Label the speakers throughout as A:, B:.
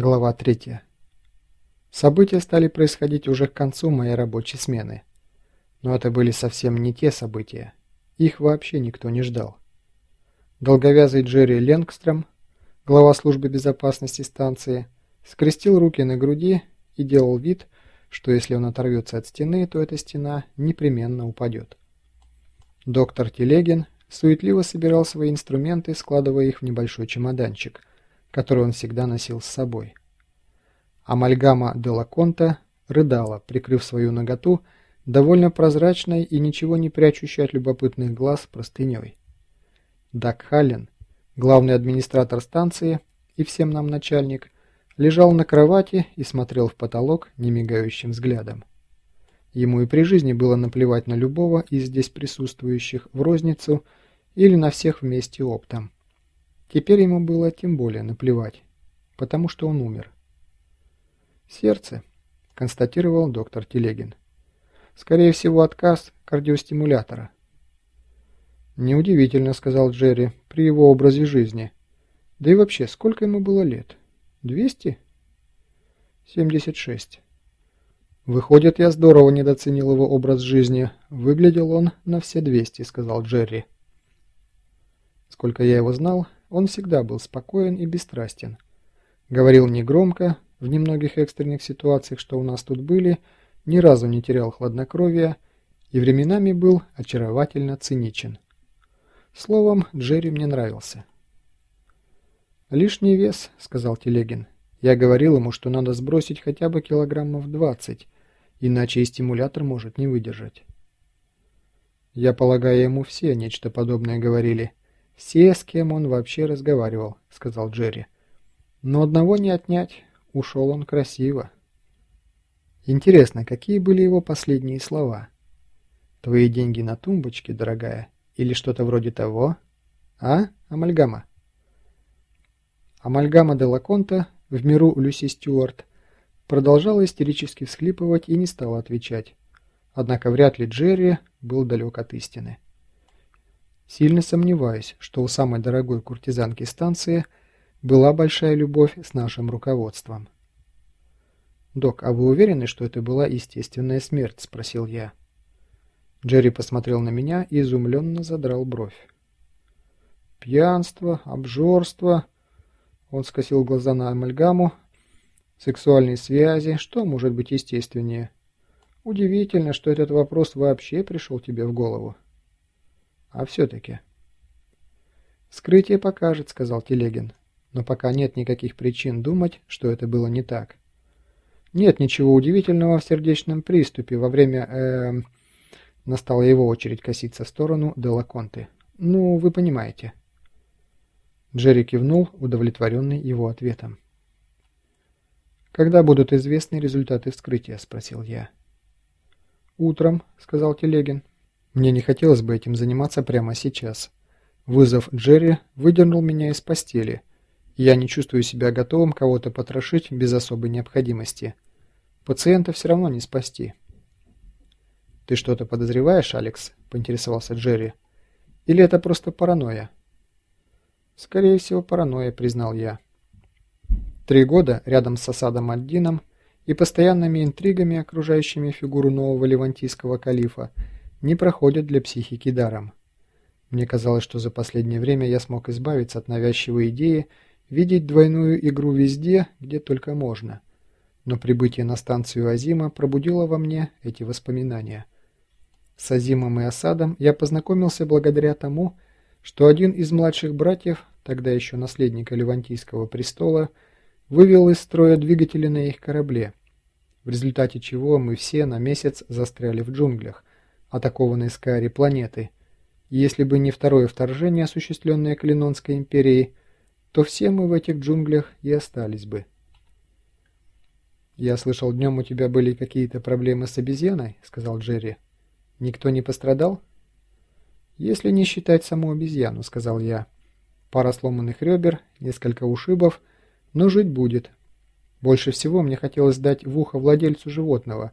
A: Глава 3. События стали происходить уже к концу моей рабочей смены. Но это были совсем не те события. Их вообще никто не ждал. Долговязый Джерри Ленгстром, глава службы безопасности станции, скрестил руки на груди и делал вид, что если он оторвется от стены, то эта стена непременно упадет. Доктор Телегин суетливо собирал свои инструменты, складывая их в небольшой чемоданчик – который он всегда носил с собой. Амальгама де Лаконта рыдала, прикрыв свою наготу довольно прозрачной и ничего не прячущей от любопытных глаз простыней. Дак Халлен, главный администратор станции и всем нам начальник, лежал на кровати и смотрел в потолок немигающим взглядом. Ему и при жизни было наплевать на любого из здесь присутствующих в розницу или на всех вместе оптом. Теперь ему было тем более наплевать, потому что он умер. «Сердце», – констатировал доктор Телегин. «Скорее всего, отказ кардиостимулятора». «Неудивительно», – сказал Джерри, – «при его образе жизни. Да и вообще, сколько ему было лет? Двести?» «Семьдесят шесть». «Выходит, я здорово недооценил его образ жизни. Выглядел он на все двести», – сказал Джерри. Сколько я его знал, он всегда был спокоен и бесстрастен. Говорил негромко, в немногих экстренных ситуациях, что у нас тут были, ни разу не терял хладнокровия и временами был очаровательно циничен. Словом, Джерри мне нравился. «Лишний вес», — сказал Телегин. «Я говорил ему, что надо сбросить хотя бы килограммов двадцать, иначе и стимулятор может не выдержать». Я полагаю, ему все нечто подобное говорили. «Все, с кем он вообще разговаривал», — сказал Джерри. «Но одного не отнять. Ушел он красиво». «Интересно, какие были его последние слова?» «Твои деньги на тумбочке, дорогая?» Или что-то вроде того? А, Амальгама?» Амальгама де Лаконта, в миру Люси Стюарт, продолжала истерически всхлипывать и не стала отвечать. Однако вряд ли Джерри был далек от истины. Сильно сомневаюсь, что у самой дорогой куртизанки станции была большая любовь с нашим руководством. «Док, а вы уверены, что это была естественная смерть?» – спросил я. Джерри посмотрел на меня и изумленно задрал бровь. «Пьянство, обжорство...» Он скосил глаза на амальгаму. «Сексуальные связи. Что может быть естественнее?» «Удивительно, что этот вопрос вообще пришел тебе в голову». А все-таки... «Вскрытие покажет», — сказал Телегин. «Но пока нет никаких причин думать, что это было не так. Нет ничего удивительного в сердечном приступе во время... Э, Настала его очередь коситься в сторону Делаконты. «Ну, вы понимаете». Джерри кивнул, удовлетворенный его ответом. «Когда будут известны результаты вскрытия?» – спросил я. «Утром», – сказал Телегин. Мне не хотелось бы этим заниматься прямо сейчас. Вызов Джерри выдернул меня из постели. Я не чувствую себя готовым кого-то потрошить без особой необходимости. Пациента все равно не спасти. «Ты что-то подозреваешь, Алекс?» – поинтересовался Джерри. «Или это просто паранойя?» «Скорее всего, паранойя», – признал я. Три года рядом с осадом Альдином и постоянными интригами, окружающими фигуру нового левантийского калифа – не проходят для психики даром. Мне казалось, что за последнее время я смог избавиться от навязчивой идеи видеть двойную игру везде, где только можно. Но прибытие на станцию Азима пробудило во мне эти воспоминания. С Азимом и Осадом я познакомился благодаря тому, что один из младших братьев, тогда еще наследника Левантийского престола, вывел из строя двигатели на их корабле, в результате чего мы все на месяц застряли в джунглях, атакованной Скари планеты. Если бы не второе вторжение, осуществленное Калинонской империей, то все мы в этих джунглях и остались бы. «Я слышал, днем у тебя были какие-то проблемы с обезьяной», — сказал Джерри. «Никто не пострадал?» «Если не считать саму обезьяну», — сказал я. «Пара сломанных ребер, несколько ушибов, но жить будет. Больше всего мне хотелось дать в ухо владельцу животного,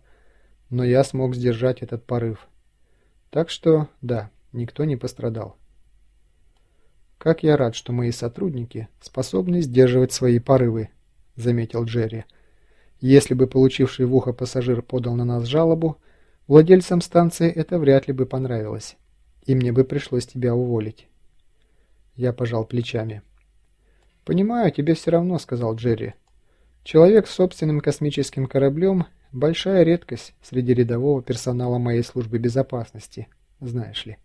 A: но я смог сдержать этот порыв». Так что, да, никто не пострадал. Как я рад, что мои сотрудники способны сдерживать свои порывы, — заметил Джерри. «Если бы получивший в ухо пассажир подал на нас жалобу, владельцам станции это вряд ли бы понравилось, и мне бы пришлось тебя уволить». Я пожал плечами. «Понимаю, тебе все равно», — сказал Джерри. «Человек с собственным космическим кораблем — большая редкость среди рядового персонала моей службы безопасности, знаешь ли».